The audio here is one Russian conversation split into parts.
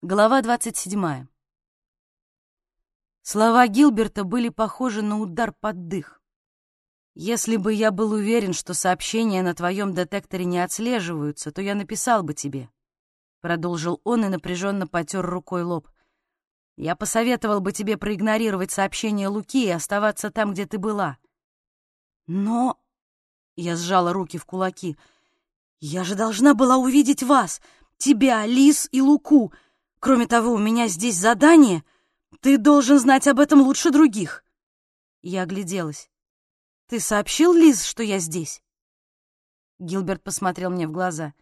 Глава 27. Слова Гилберта были похожи на удар под дых. «Если бы я был уверен, что сообщения на твоем детекторе не отслеживаются, то я написал бы тебе», — продолжил он и напряженно потер рукой лоб. «Я посоветовал бы тебе проигнорировать сообщение Луки и оставаться там, где ты была». «Но...» — я сжала руки в кулаки. «Я же должна была увидеть вас, тебя, Лис и Луку», Кроме того, у меня здесь задание. Ты должен знать об этом лучше других. Я огляделась. Ты сообщил Лиз, что я здесь? Гилберт посмотрел мне в глаза.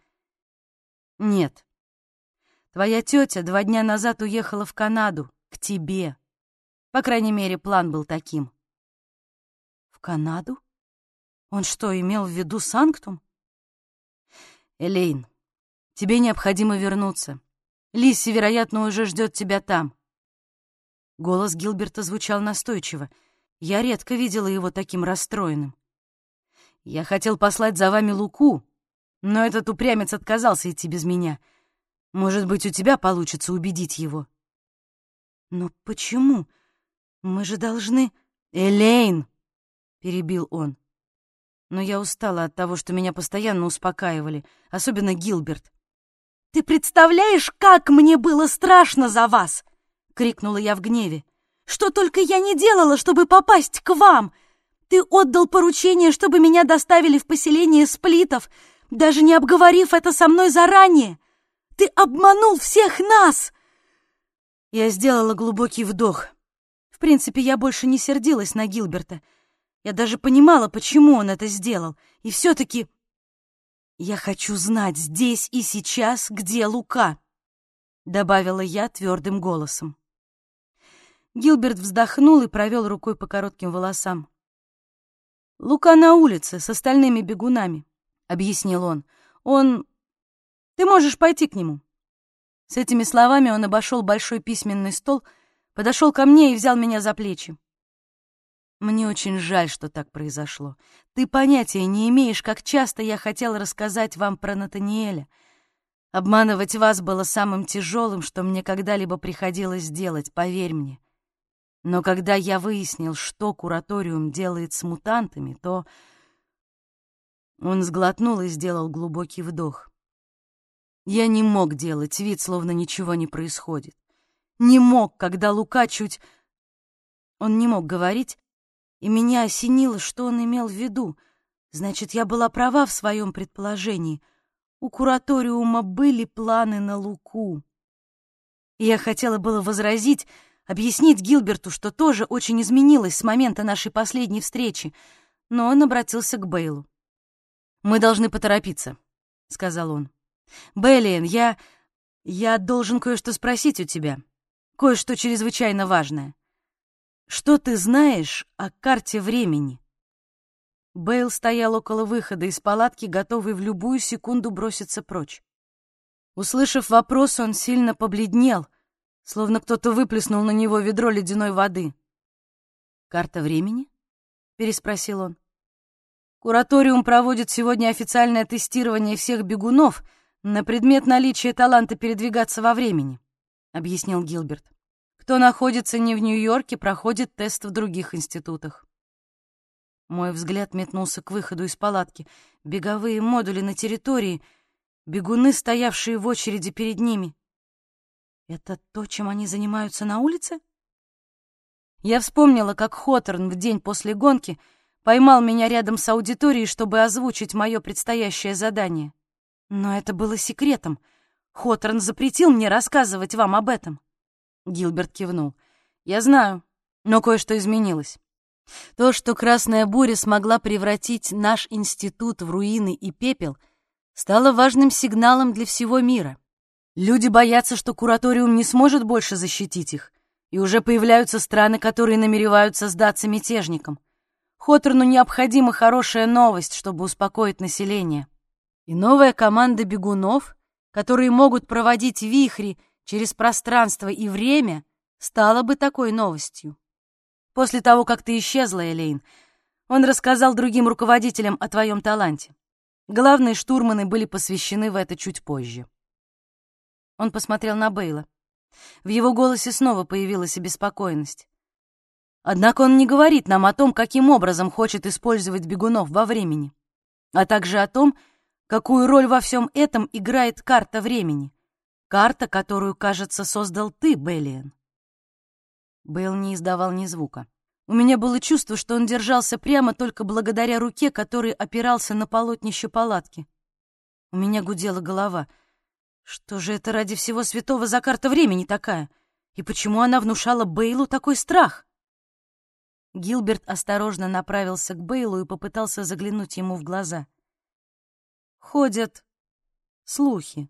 Нет. Твоя тетя два дня назад уехала в Канаду, к тебе. По крайней мере, план был таким. В Канаду? Он что, имел в виду Санктум? Элейн, тебе необходимо вернуться. Лисси, вероятно, уже ждет тебя там». Голос Гилберта звучал настойчиво. Я редко видела его таким расстроенным. «Я хотел послать за вами Луку, но этот упрямец отказался идти без меня. Может быть, у тебя получится убедить его». «Но почему? Мы же должны...» «Элейн!» — перебил он. Но я устала от того, что меня постоянно успокаивали, особенно Гилберт. «Ты представляешь, как мне было страшно за вас!» — крикнула я в гневе. «Что только я не делала, чтобы попасть к вам! Ты отдал поручение, чтобы меня доставили в поселение сплитов, даже не обговорив это со мной заранее! Ты обманул всех нас!» Я сделала глубокий вдох. В принципе, я больше не сердилась на Гилберта. Я даже понимала, почему он это сделал. И все-таки «Я хочу знать здесь и сейчас, где Лука», — добавила я твердым голосом. Гилберт вздохнул и провел рукой по коротким волосам. «Лука на улице с остальными бегунами», — объяснил он. «Он... Ты можешь пойти к нему». С этими словами он обошел большой письменный стол, подошел ко мне и взял меня за плечи. Мне очень жаль, что так произошло. Ты понятия не имеешь, как часто я хотела рассказать вам про Натаниэля. Обманывать вас было самым тяжелым, что мне когда-либо приходилось делать, поверь мне. Но когда я выяснил, что кураториум делает с мутантами, то... Он сглотнул и сделал глубокий вдох. Я не мог делать вид, словно ничего не происходит. Не мог, когда Лука чуть... Он не мог говорить, и меня осенило, что он имел в виду. Значит, я была права в своем предположении. У кураториума были планы на Луку. Я хотела было возразить, объяснить Гилберту, что тоже очень изменилось с момента нашей последней встречи, но он обратился к Бейлу. «Мы должны поторопиться», — сказал он. «Бейлиен, я... я должен кое-что спросить у тебя. Кое-что чрезвычайно важное. Что ты знаешь о карте времени? Бейл стоял около выхода из палатки, готовый в любую секунду броситься прочь. Услышав вопрос, он сильно побледнел, словно кто-то выплеснул на него ведро ледяной воды. «Карта времени?» — переспросил он. «Кураториум проводит сегодня официальное тестирование всех бегунов на предмет наличия таланта передвигаться во времени», — объяснил Гилберт. Кто находится не в Нью-Йорке, проходит тест в других институтах. Мой взгляд метнулся к выходу из палатки. Беговые модули на территории, бегуны, стоявшие в очереди перед ними. Это то, чем они занимаются на улице? Я вспомнила, как Хоторн в день после гонки поймал меня рядом с аудиторией, чтобы озвучить мое предстоящее задание. Но это было секретом. Хоторн запретил мне рассказывать вам об этом. Гилберт кивнул. «Я знаю, но кое-что изменилось. То, что Красная Буря смогла превратить наш институт в руины и пепел, стало важным сигналом для всего мира. Люди боятся, что кураториум не сможет больше защитить их, и уже появляются страны, которые намереваются сдаться мятежникам. Хоторну необходима хорошая новость, чтобы успокоить население. И новая команда бегунов, которые могут проводить вихри через пространство и время стало бы такой новостью. После того, как ты исчезла, Элейн, он рассказал другим руководителям о твоем таланте. Главные штурманы были посвящены в это чуть позже. Он посмотрел на Бейла. В его голосе снова появилась обеспокоенность. Однако он не говорит нам о том, каким образом хочет использовать бегунов во времени, а также о том, какую роль во всем этом играет карта времени. Карта, которую, кажется, создал ты, Беллиен. Бейл не издавал ни звука. У меня было чувство, что он держался прямо только благодаря руке, который опирался на полотнище палатки. У меня гудела голова. Что же это ради всего святого за карта времени такая? И почему она внушала Бейлу такой страх? Гилберт осторожно направился к Бейлу и попытался заглянуть ему в глаза. Ходят слухи.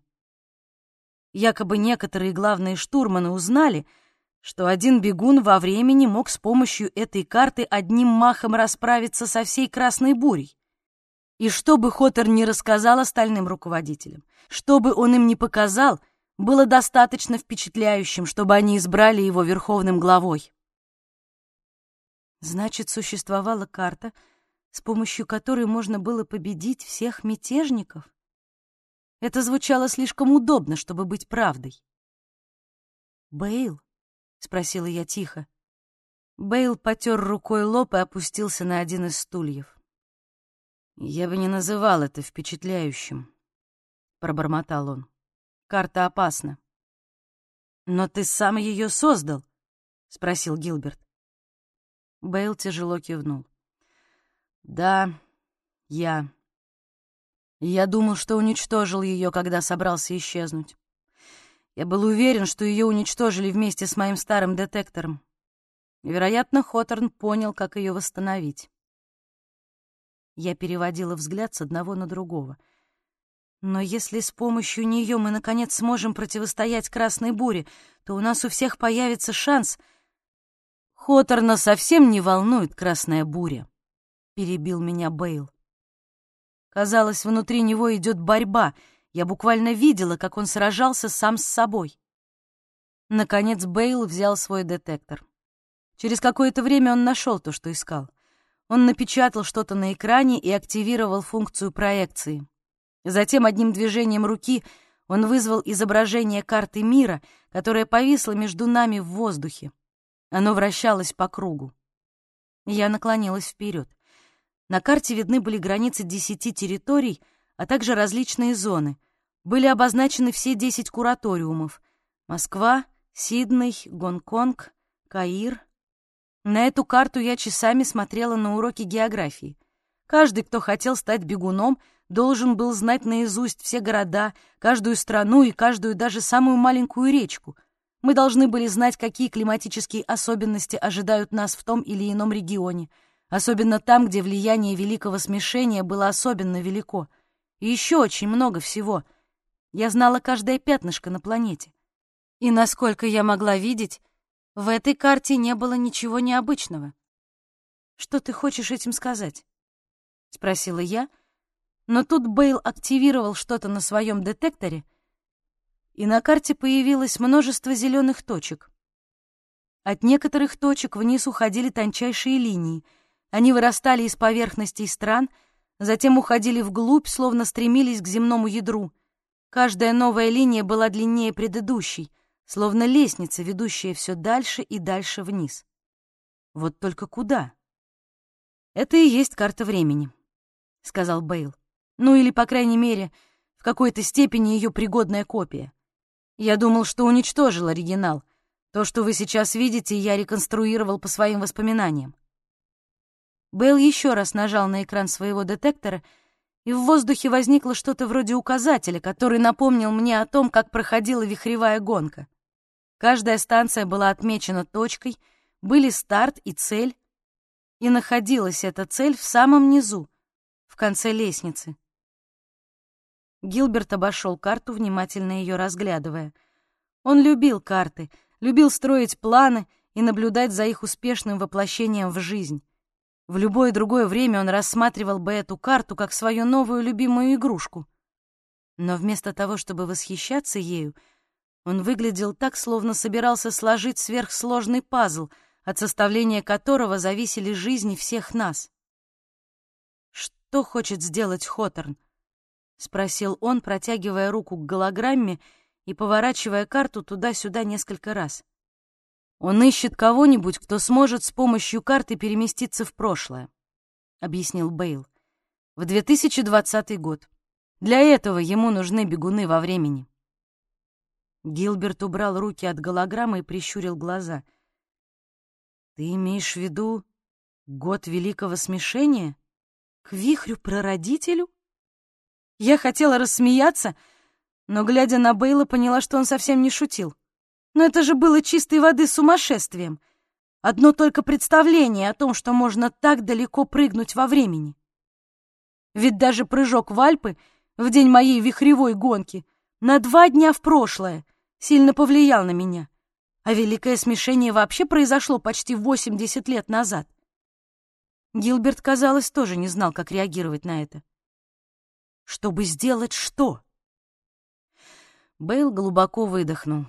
Якобы некоторые главные штурманы узнали, что один бегун во времени мог с помощью этой карты одним махом расправиться со всей Красной Бурей. И что бы Хоттер не рассказал остальным руководителям, что бы он им не показал, было достаточно впечатляющим, чтобы они избрали его верховным главой. Значит, существовала карта, с помощью которой можно было победить всех мятежников? Это звучало слишком удобно, чтобы быть правдой. «Бейл?» — спросила я тихо. Бейл потер рукой лоб и опустился на один из стульев. «Я бы не называл это впечатляющим», — пробормотал он. «Карта опасна». «Но ты сам ее создал?» — спросил Гилберт. Бейл тяжело кивнул. «Да, я. Я думал, что уничтожил ее, когда собрался исчезнуть. Я был уверен, что ее уничтожили вместе с моим старым детектором. Вероятно, Хоторн понял, как ее восстановить. Я переводила взгляд с одного на другого. Но если с помощью нее мы, наконец, сможем противостоять Красной Буре, то у нас у всех появится шанс... Хоторна совсем не волнует Красная Буря перебил меня Бейл. Казалось, внутри него идет борьба. Я буквально видела, как он сражался сам с собой. Наконец Бейл взял свой детектор. Через какое-то время он нашел то, что искал. Он напечатал что-то на экране и активировал функцию проекции. Затем одним движением руки он вызвал изображение карты мира, которая повисла между нами в воздухе. Оно вращалось по кругу. Я наклонилась вперед. На карте видны были границы десяти территорий, а также различные зоны. Были обозначены все десять кураториумов. Москва, Сидней, Гонконг, Каир. На эту карту я часами смотрела на уроки географии. Каждый, кто хотел стать бегуном, должен был знать наизусть все города, каждую страну и каждую даже самую маленькую речку. Мы должны были знать, какие климатические особенности ожидают нас в том или ином регионе — особенно там, где влияние великого смешения было особенно велико. И еще очень много всего. Я знала каждое пятнышко на планете. И, насколько я могла видеть, в этой карте не было ничего необычного. «Что ты хочешь этим сказать?» — спросила я, но тут Бейл активировал что-то на своем детекторе, и на карте появилось множество зеленых точек. От некоторых точек вниз уходили тончайшие линии — они вырастали из поверхностей стран, затем уходили вглубь, словно стремились к земному ядру. Каждая новая линия была длиннее предыдущей, словно лестница, ведущая все дальше и дальше вниз. Вот только куда? Это и есть карта времени, — сказал Бейл. Ну или, по крайней мере, в какой-то степени ее пригодная копия. Я думал, что уничтожил оригинал. То, что вы сейчас видите, я реконструировал по своим воспоминаниям. Бейл еще раз нажал на экран своего детектора, и в воздухе возникло что-то вроде указателя, который напомнил мне о том, как проходила вихревая гонка. Каждая станция была отмечена точкой, были старт и цель, и находилась эта цель в самом низу, в конце лестницы. Гилберт обошел карту, внимательно ее разглядывая. Он любил карты, любил строить планы и наблюдать за их успешным воплощением в жизнь. В любое другое время он рассматривал бы эту карту как свою новую любимую игрушку. Но вместо того, чтобы восхищаться ею, он выглядел так, словно собирался сложить сверхсложный пазл, от составления которого зависели жизни всех нас. «Что хочет сделать Хоторн?» — спросил он, протягивая руку к голограмме, и поворачивая карту туда-сюда несколько раз. «Он ищет кого-нибудь, кто сможет с помощью карты переместиться в прошлое», — объяснил Бейл. «В 2020 год. Для этого ему нужны бегуны во времени». Гилберт убрал руки от голограммы и прищурил глаза. «Ты имеешь в виду год Великого Смешения? К вихрю-прародителю?» Я хотела рассмеяться, но, глядя на Бейла, поняла, что он совсем не шутил. Но это же было чистой воды сумасшествием. Одно только представление о том, что можно так далеко прыгнуть во времени. Ведь даже прыжок в Альпы в день моей вихревой гонки на два дня в прошлое сильно повлиял на меня. А великое смешение вообще произошло почти 80 лет назад. Гилберт, казалось, тоже не знал, как реагировать на это. Чтобы сделать что? Бейл глубоко выдохнул.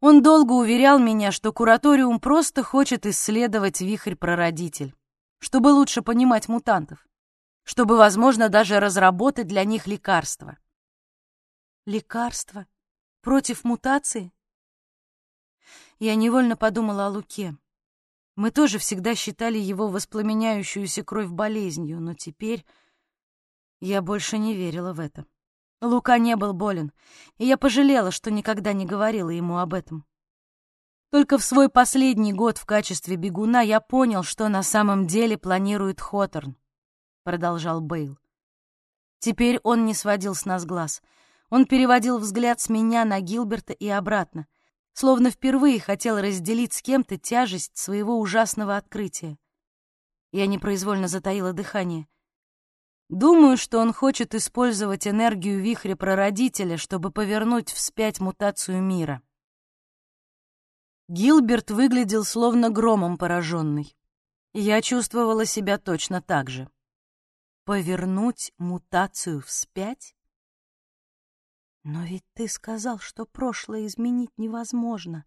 Он долго уверял меня, что кураториум просто хочет исследовать вихрь-прародитель, чтобы лучше понимать мутантов, чтобы, возможно, даже разработать для них лекарства. Лекарства? Против мутации? Я невольно подумала о Луке. Мы тоже всегда считали его воспламеняющуюся кровь болезнью, но теперь я больше не верила в это. Лука не был болен, и я пожалела, что никогда не говорила ему об этом. Только в свой последний год в качестве бегуна я понял, что на самом деле планирует Хоторн, продолжал Бейл. Теперь он не сводил с нас глаз. Он переводил взгляд с меня на Гилберта и обратно, словно впервые хотел разделить с кем-то тяжесть своего ужасного открытия. Я непроизвольно затаила дыхание — Думаю, что он хочет использовать энергию вихря прародителя, чтобы повернуть вспять мутацию мира. Гилберт выглядел словно громом пораженный. Я чувствовала себя точно так же. Повернуть мутацию вспять? Но ведь ты сказал, что прошлое изменить невозможно,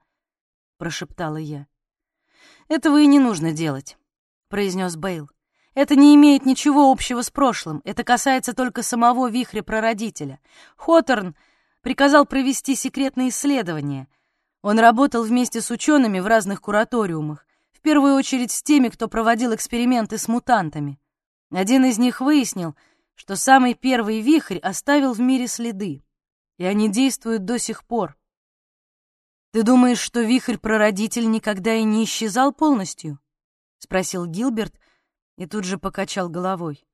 прошептала я. Этого и не нужно делать, произнес Бейл. Это не имеет ничего общего с прошлым. Это касается только самого вихря-прародителя. Хоторн приказал провести секретные исследования. Он работал вместе с учеными в разных кураториумах, в первую очередь с теми, кто проводил эксперименты с мутантами. Один из них выяснил, что самый первый вихрь оставил в мире следы, и они действуют до сих пор. «Ты думаешь, что вихрь-прародитель никогда и не исчезал полностью?» — спросил Гилберт, и тут же покачал головой.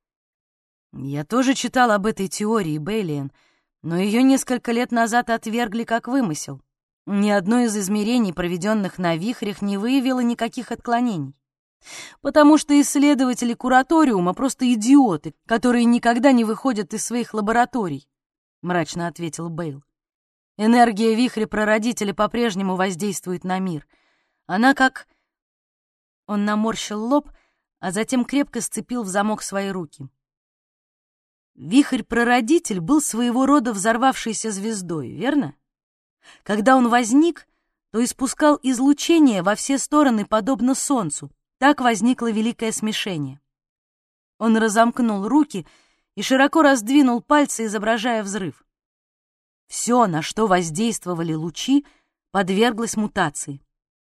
Я тоже читал об этой теории, Бейлиен, но ее несколько лет назад отвергли как вымысел. Ни одно из измерений, проведенных на вихрях, не выявило никаких отклонений. Потому что исследователи кураториума просто идиоты, которые никогда не выходят из своих лабораторий, — мрачно ответил Бейл. Энергия вихря прародителя по-прежнему воздействует на мир. Она как... Он наморщил лоб — а затем крепко сцепил в замок свои руки. Вихрь-прародитель был своего рода взорвавшейся звездой, верно? Когда он возник, то испускал излучение во все стороны, подобно Солнцу. Так возникло великое смешение. Он разомкнул руки и широко раздвинул пальцы, изображая взрыв. Все, на что воздействовали лучи, подверглось мутации.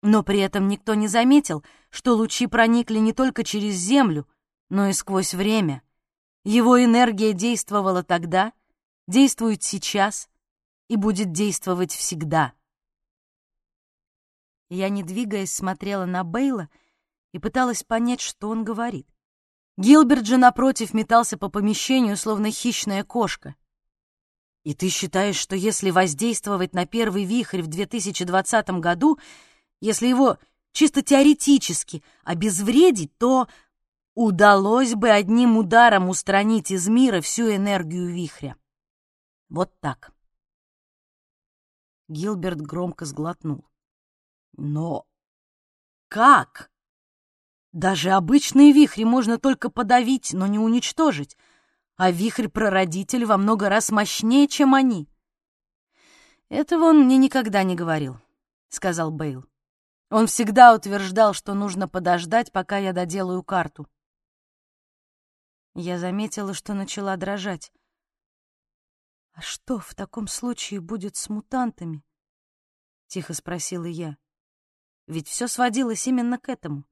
Но при этом никто не заметил, что лучи проникли не только через Землю, но и сквозь время. Его энергия действовала тогда, действует сейчас и будет действовать всегда. Я, не двигаясь, смотрела на Бейла и пыталась понять, что он говорит. Гилберт же, напротив, метался по помещению, словно хищная кошка. «И ты считаешь, что если воздействовать на первый вихрь в 2020 году, если его чисто теоретически обезвредить, то удалось бы одним ударом устранить из мира всю энергию вихря. Вот так. Гилберт громко сглотнул. Но как? Даже обычные вихри можно только подавить, но не уничтожить, а вихрь-прародитель во много раз мощнее, чем они. Этого он мне никогда не говорил, — сказал Бейл. Он всегда утверждал, что нужно подождать, пока я доделаю карту. Я заметила, что начала дрожать. «А что в таком случае будет с мутантами?» — тихо спросила я. Ведь все сводилось именно к этому.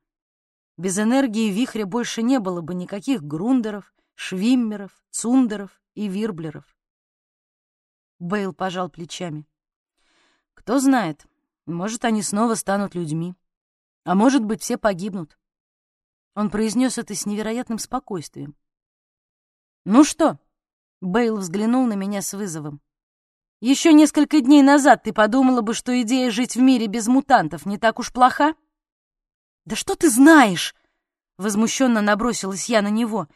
Без энергии вихря больше не было бы никаких грундеров, швиммеров, цундеров и вирблеров. Бейл пожал плечами. Кто знает, может, они снова станут людьми. А может быть, все погибнут. Он произнес это с невероятным спокойствием. «Ну что?» — Бейл взглянул на меня с вызовом. «Еще несколько дней назад ты подумала бы, что идея жить в мире без мутантов не так уж плоха?» «Да что ты знаешь?» — возмущенно набросилась я на него.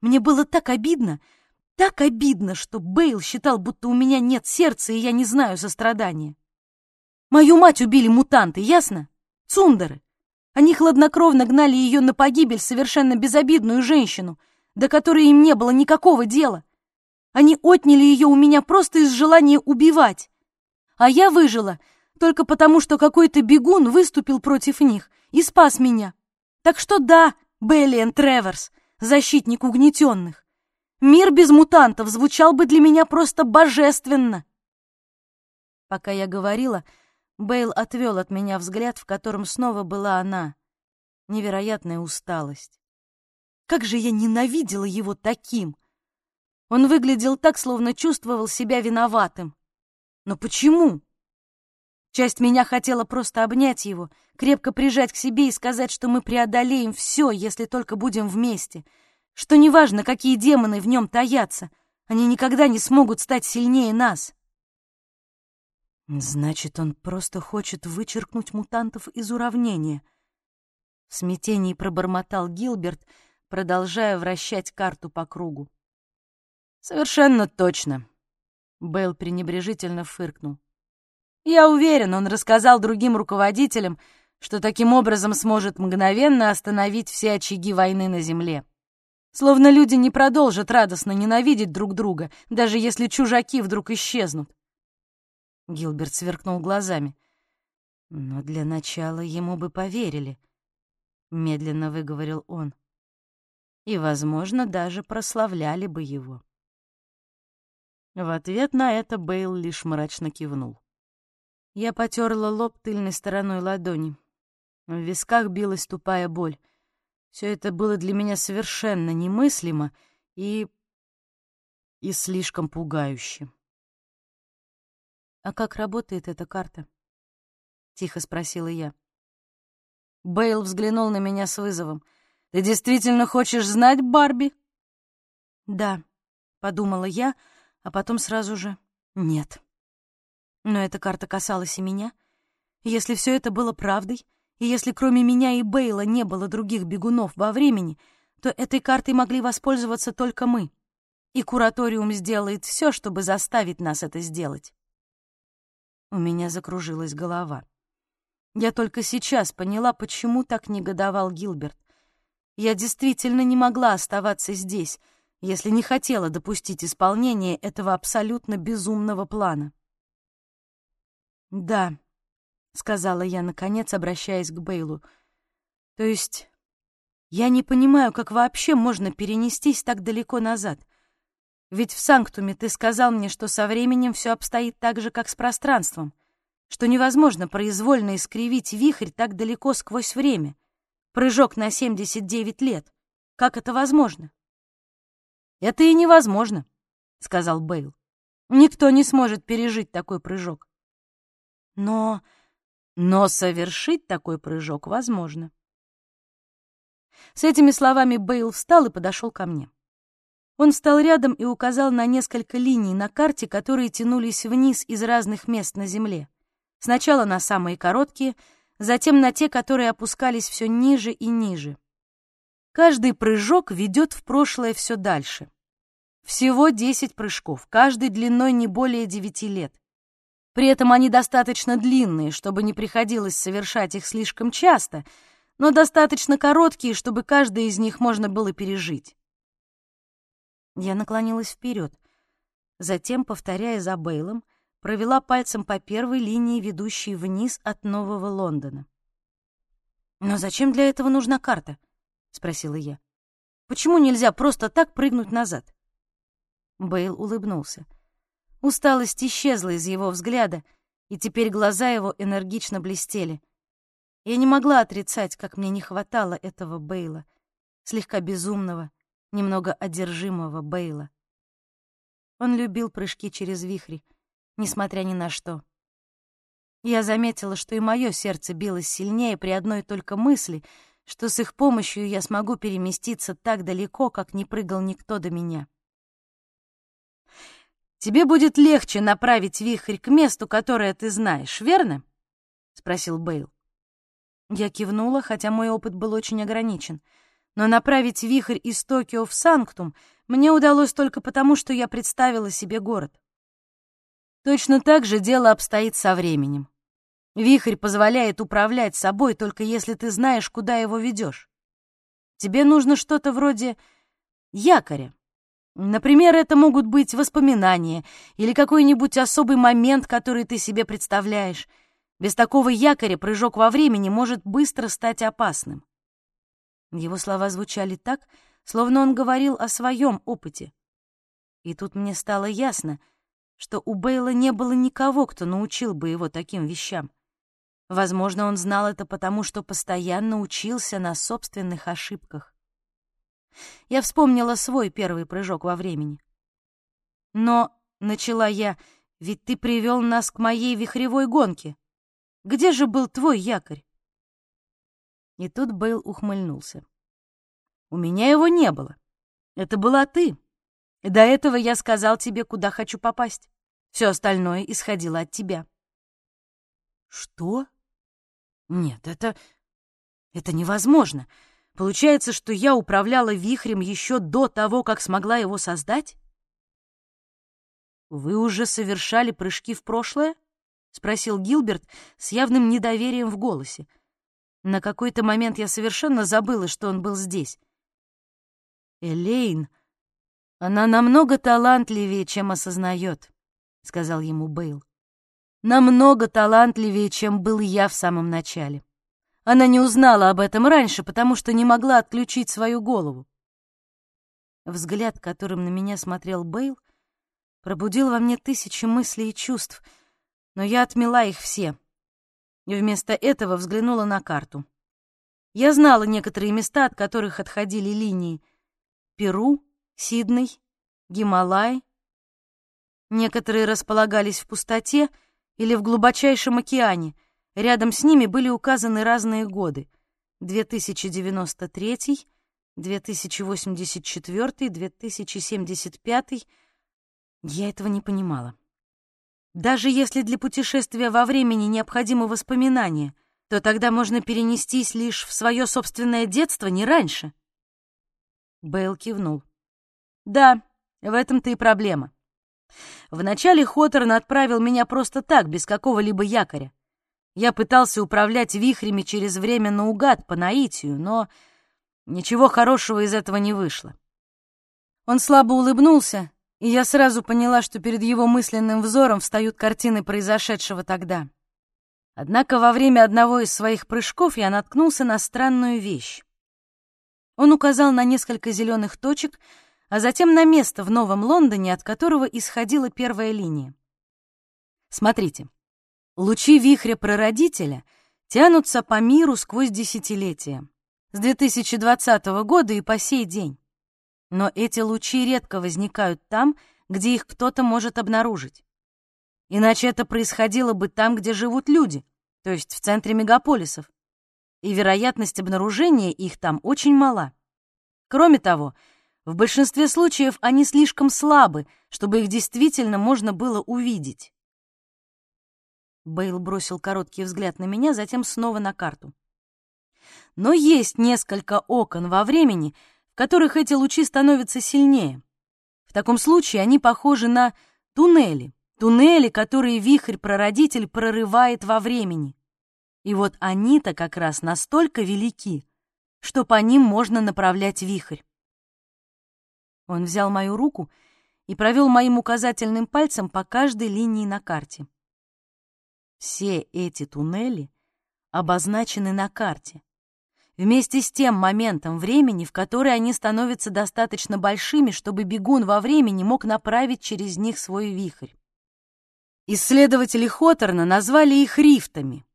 «Мне было так обидно, так обидно, что Бейл считал, будто у меня нет сердца, и я не знаю сострадания. Мою мать убили мутанты, ясно? Цундеры. Они хладнокровно гнали ее на погибель совершенно безобидную женщину, до которой им не было никакого дела. Они отняли ее у меня просто из желания убивать. А я выжила только потому, что какой-то бегун выступил против них и спас меня. Так что да, Беллиен Треверс, защитник угнетенных. Мир без мутантов звучал бы для меня просто божественно. Пока я говорила, Бейл отвел от меня взгляд, в котором снова была она. Невероятная усталость. Как же я ненавидела его таким! Он выглядел так, словно чувствовал себя виноватым. Но почему? Часть меня хотела просто обнять его, крепко прижать к себе и сказать, что мы преодолеем все, если только будем вместе — что неважно, какие демоны в нем таятся, они никогда не смогут стать сильнее нас. Значит, он просто хочет вычеркнуть мутантов из уравнения. В смятении пробормотал Гилберт, продолжая вращать карту по кругу. Совершенно точно. Бейл пренебрежительно фыркнул. Я уверен, он рассказал другим руководителям, что таким образом сможет мгновенно остановить все очаги войны на Земле. Словно люди не продолжат радостно ненавидеть друг друга, даже если чужаки вдруг исчезнут. Гилберт сверкнул глазами. Но для начала ему бы поверили, медленно выговорил он. И, возможно, даже прославляли бы его. В ответ на это Бейл лишь мрачно кивнул. Я потерла лоб тыльной стороной ладони. В висках билась тупая боль. Все это было для меня совершенно немыслимо и... и слишком пугающе. «А как работает эта карта?» — тихо спросила я. Бейл взглянул на меня с вызовом. «Ты действительно хочешь знать, Барби?» «Да», — подумала я, а потом сразу же «нет». Но эта карта касалась и меня. Если все это было правдой, и если кроме меня и Бейла не было других бегунов во времени, то этой картой могли воспользоваться только мы. И кураториум сделает все, чтобы заставить нас это сделать. У меня закружилась голова. Я только сейчас поняла, почему так негодовал Гилберт. Я действительно не могла оставаться здесь, если не хотела допустить исполнения этого абсолютно безумного плана. Да, — сказала я, наконец, обращаясь к Бейлу. «То есть я не понимаю, как вообще можно перенестись так далеко назад. Ведь в Санктуме ты сказал мне, что со временем все обстоит так же, как с пространством, что невозможно произвольно искривить вихрь так далеко сквозь время. Прыжок на 79 лет. Как это возможно?» «Это и невозможно», — сказал Бейл. «Никто не сможет пережить такой прыжок». «Но...» Но совершить такой прыжок возможно. С этими словами Бейл встал и подошел ко мне. Он встал рядом и указал на несколько линий на карте, которые тянулись вниз из разных мест на Земле. Сначала на самые короткие, затем на те, которые опускались все ниже и ниже. Каждый прыжок ведет в прошлое все дальше. Всего 10 прыжков, каждый длиной не более 9 лет. При этом они достаточно длинные, чтобы не приходилось совершать их слишком часто, но достаточно короткие, чтобы каждый из них можно было пережить. Я наклонилась вперед, затем, повторяя за Бейлом, провела пальцем по первой линии, ведущей вниз от Нового Лондона. «Но зачем для этого нужна карта?» — спросила я. «Почему нельзя просто так прыгнуть назад?» Бейл улыбнулся. Усталость исчезла из его взгляда, и теперь глаза его энергично блестели. Я не могла отрицать, как мне не хватало этого Бейла, слегка безумного, немного одержимого Бейла. Он любил прыжки через вихри, несмотря ни на что. Я заметила, что и мое сердце билось сильнее при одной только мысли, что с их помощью я смогу переместиться так далеко, как не прыгал никто до меня. «Тебе будет легче направить вихрь к месту, которое ты знаешь, верно?» — спросил Бейл. Я кивнула, хотя мой опыт был очень ограничен. Но направить вихрь из Токио в Санктум мне удалось только потому, что я представила себе город. Точно так же дело обстоит со временем. Вихрь позволяет управлять собой, только если ты знаешь, куда его ведешь. Тебе нужно что-то вроде якоря. Например, это могут быть воспоминания или какой-нибудь особый момент, который ты себе представляешь. Без такого якоря прыжок во времени может быстро стать опасным. Его слова звучали так, словно он говорил о своем опыте. И тут мне стало ясно, что у Бейла не было никого, кто научил бы его таким вещам. Возможно, он знал это потому, что постоянно учился на собственных ошибках. Я вспомнила свой первый прыжок во времени. Но, — начала я, — ведь ты привел нас к моей вихревой гонке. Где же был твой якорь? И тут Бейл ухмыльнулся. У меня его не было. Это была ты. До этого я сказал тебе, куда хочу попасть. Все остальное исходило от тебя. Что? Нет, это... Это невозможно. Получается, что я управляла вихрем еще до того, как смогла его создать? «Вы уже совершали прыжки в прошлое?» — спросил Гилберт с явным недоверием в голосе. На какой-то момент я совершенно забыла, что он был здесь. «Элейн, она намного талантливее, чем осознает», — сказал ему Бейл. «Намного талантливее, чем был я в самом начале». Она не узнала об этом раньше, потому что не могла отключить свою голову. Взгляд, которым на меня смотрел Бейл, пробудил во мне тысячи мыслей и чувств, но я отмела их все. Вместо этого взглянула на карту. Я знала некоторые места, от которых отходили линии. Перу, Сидней, Гималай. Некоторые располагались в пустоте или в глубочайшем океане — Рядом с ними были указаны разные годы — 2093, 2084, 2075. Я этого не понимала. Даже если для путешествия во времени необходимо воспоминание, то тогда можно перенестись лишь в свое собственное детство, не раньше. Бейл кивнул. Да, в этом-то и проблема. Вначале Хоторн отправил меня просто так, без какого-либо якоря. Я пытался управлять вихрями через время наугад, по наитию, но ничего хорошего из этого не вышло. Он слабо улыбнулся, и я сразу поняла, что перед его мысленным взором встают картины произошедшего тогда. Однако во время одного из своих прыжков я наткнулся на странную вещь. Он указал на несколько зеленых точек, а затем на место в Новом Лондоне, от которого исходила первая линия. Смотрите. Лучи вихря-прародителя тянутся по миру сквозь десятилетия, с 2020 года и по сей день. Но эти лучи редко возникают там, где их кто-то может обнаружить. Иначе это происходило бы там, где живут люди, то есть в центре мегаполисов. И вероятность обнаружения их там очень мала. Кроме того, в большинстве случаев они слишком слабы, чтобы их действительно можно было увидеть. Бейл бросил короткий взгляд на меня, затем снова на карту. Но есть несколько окон во времени, в которых эти лучи становятся сильнее. В таком случае они похожи на туннели, туннели, которые вихрь-прародитель прорывает во времени. И вот они-то как раз настолько велики, что по ним можно направлять вихрь. Он взял мою руку и провел моим указательным пальцем по каждой линии на карте. Все эти туннели обозначены на карте. Вместе с тем моментом времени, в который они становятся достаточно большими, чтобы бегун во времени мог направить через них свой вихрь. Исследователи Хоторна назвали их рифтами,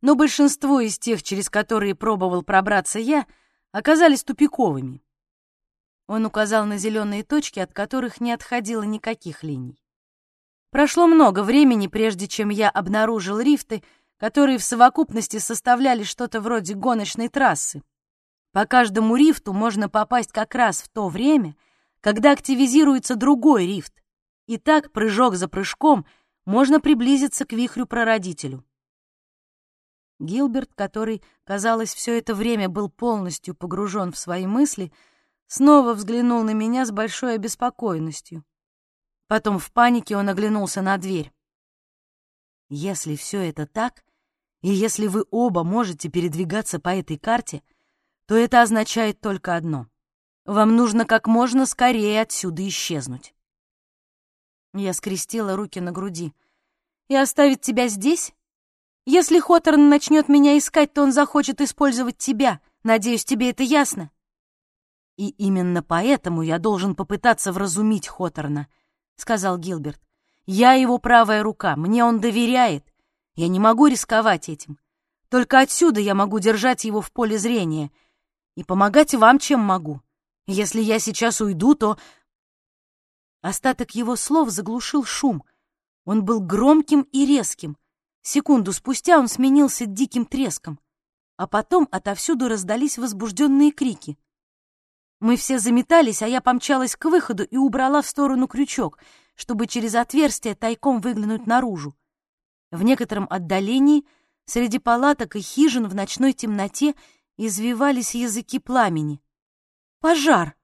но большинство из тех, через которые пробовал пробраться я, оказались тупиковыми. Он указал на зеленые точки, от которых не отходило никаких линий. Прошло много времени, прежде чем я обнаружил рифты, которые в совокупности составляли что-то вроде гоночной трассы. По каждому рифту можно попасть как раз в то время, когда активизируется другой рифт, и так, прыжок за прыжком, можно приблизиться к вихрю-прародителю. Гилберт, который, казалось, все это время был полностью погружен в свои мысли, снова взглянул на меня с большой обеспокоенностью. Потом в панике он оглянулся на дверь. «Если все это так, и если вы оба можете передвигаться по этой карте, то это означает только одно. Вам нужно как можно скорее отсюда исчезнуть». Я скрестила руки на груди. «И оставить тебя здесь? Если Хоторн начнет меня искать, то он захочет использовать тебя. Надеюсь, тебе это ясно?» «И именно поэтому я должен попытаться вразумить Хоторна», — сказал Гилберт. «Я его правая рука, мне он доверяет. Я не могу рисковать этим. Только отсюда я могу держать его в поле зрения и помогать вам, чем могу. Если я сейчас уйду, то...» Остаток его слов заглушил шум. Он был громким и резким — Секунду спустя он сменился диким треском, а потом отовсюду раздались возбужденные крики. Мы все заметались, а я помчалась к выходу и убрала в сторону крючок, чтобы через отверстие тайком выглянуть наружу. В некотором отдалении, среди палаток и хижин в ночной темноте, извивались языки пламени. Пожар!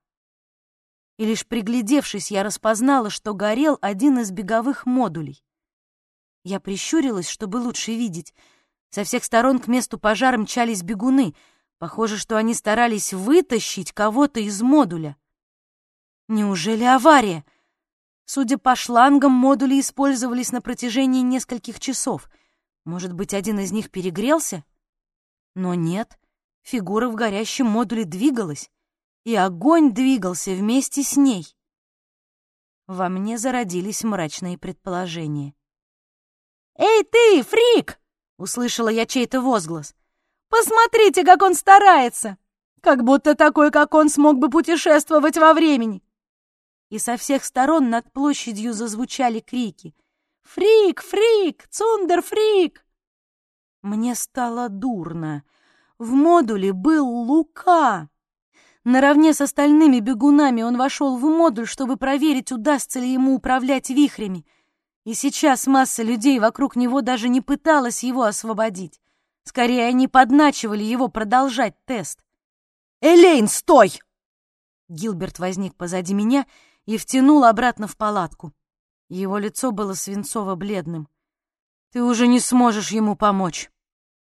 И лишь приглядевшись, я распознала, что горел один из беговых модулей. Я прищурилась, чтобы лучше видеть. Со всех сторон к месту пожара мчались бегуны. Похоже, что они старались вытащить кого-то из модуля. Неужели авария? Судя по шлангам, модули использовались на протяжении нескольких часов. Может быть, один из них перегрелся? Но нет, фигура в горящем модуле двигалась, и огонь двигался вместе с ней. Во мне зародились мрачные предположения. «Эй ты, фрик!» — услышала я чей-то возглас. «Посмотрите, как он старается! Как будто такой, как он, смог бы путешествовать во времени!» И со всех сторон над площадью зазвучали крики. «Фрик! Фрик! Цундер Фрик!» Мне стало дурно. В модуле был Лука. Наравне с остальными бегунами он вошел в модуль, чтобы проверить, удастся ли ему управлять вихрями — и сейчас масса людей вокруг него даже не пыталась его освободить. Скорее, они подначивали его продолжать тест. «Элейн, стой!» Гилберт возник позади меня и втянул обратно в палатку. Его лицо было свинцово-бледным. «Ты уже не сможешь ему помочь.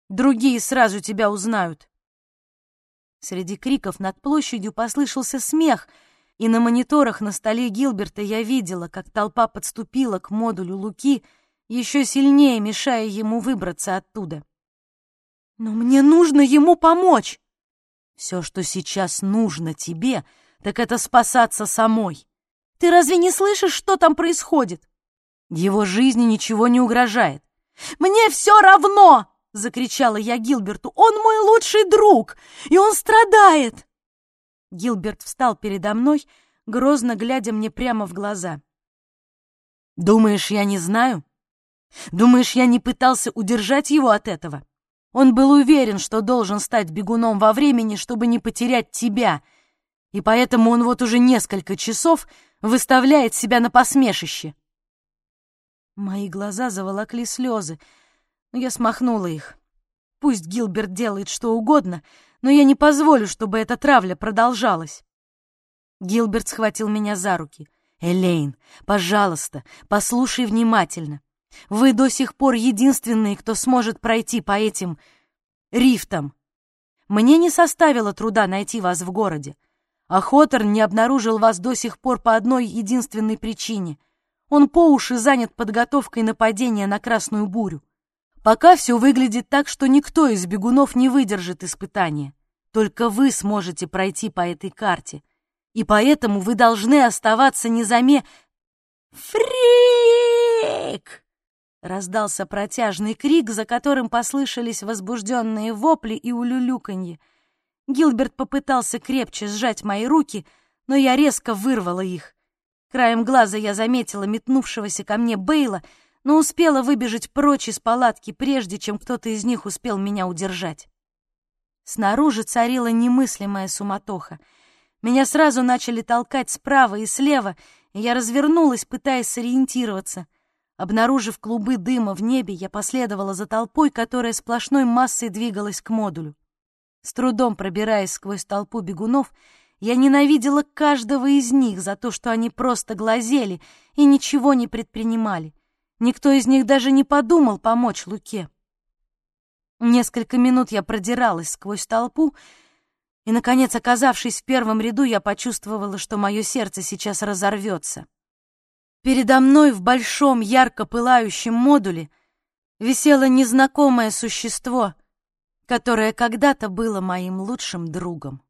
Другие сразу тебя узнают». Среди криков над площадью послышался смех — и на мониторах на столе Гилберта я видела, как толпа подступила к модулю Луки, еще сильнее мешая ему выбраться оттуда. «Но мне нужно ему помочь!» «Все, что сейчас нужно тебе, так это спасаться самой. Ты разве не слышишь, что там происходит?» «Его жизни ничего не угрожает». «Мне все равно!» — закричала я Гилберту. «Он мой лучший друг, и он страдает!» Гилберт встал передо мной, грозно глядя мне прямо в глаза. «Думаешь, я не знаю? Думаешь, я не пытался удержать его от этого? Он был уверен, что должен стать бегуном во времени, чтобы не потерять тебя, и поэтому он вот уже несколько часов выставляет себя на посмешище». Мои глаза заволокли слезы, но я смахнула их. Пусть Гилберт делает что угодно — но я не позволю, чтобы эта травля продолжалась. Гилберт схватил меня за руки. «Элейн, пожалуйста, послушай внимательно. Вы до сих пор единственные, кто сможет пройти по этим рифтам. Мне не составило труда найти вас в городе. А не обнаружил вас до сих пор по одной единственной причине. Он по уши занят подготовкой нападения на Красную Бурю. Пока все выглядит так, что никто из бегунов не выдержит испытания. Только вы сможете пройти по этой карте. И поэтому вы должны оставаться незаме... «Фрик!» Раздался протяжный крик, за которым послышались возбужденные вопли и улюлюканье. Гилберт попытался крепче сжать мои руки, но я резко вырвала их. Краем глаза я заметила метнувшегося ко мне Бейла, но успела выбежать прочь из палатки, прежде чем кто-то из них успел меня удержать. Снаружи царила немыслимая суматоха. Меня сразу начали толкать справа и слева, и я развернулась, пытаясь сориентироваться. Обнаружив клубы дыма в небе, я последовала за толпой, которая сплошной массой двигалась к модулю. С трудом пробираясь сквозь толпу бегунов, я ненавидела каждого из них за то, что они просто глазели и ничего не предпринимали. Никто из них даже не подумал помочь Луке. Несколько минут я продиралась сквозь толпу, и, наконец, оказавшись в первом ряду, я почувствовала, что мое сердце сейчас разорвется. Передо мной в большом ярко пылающем модуле висело незнакомое существо, которое когда-то было моим лучшим другом.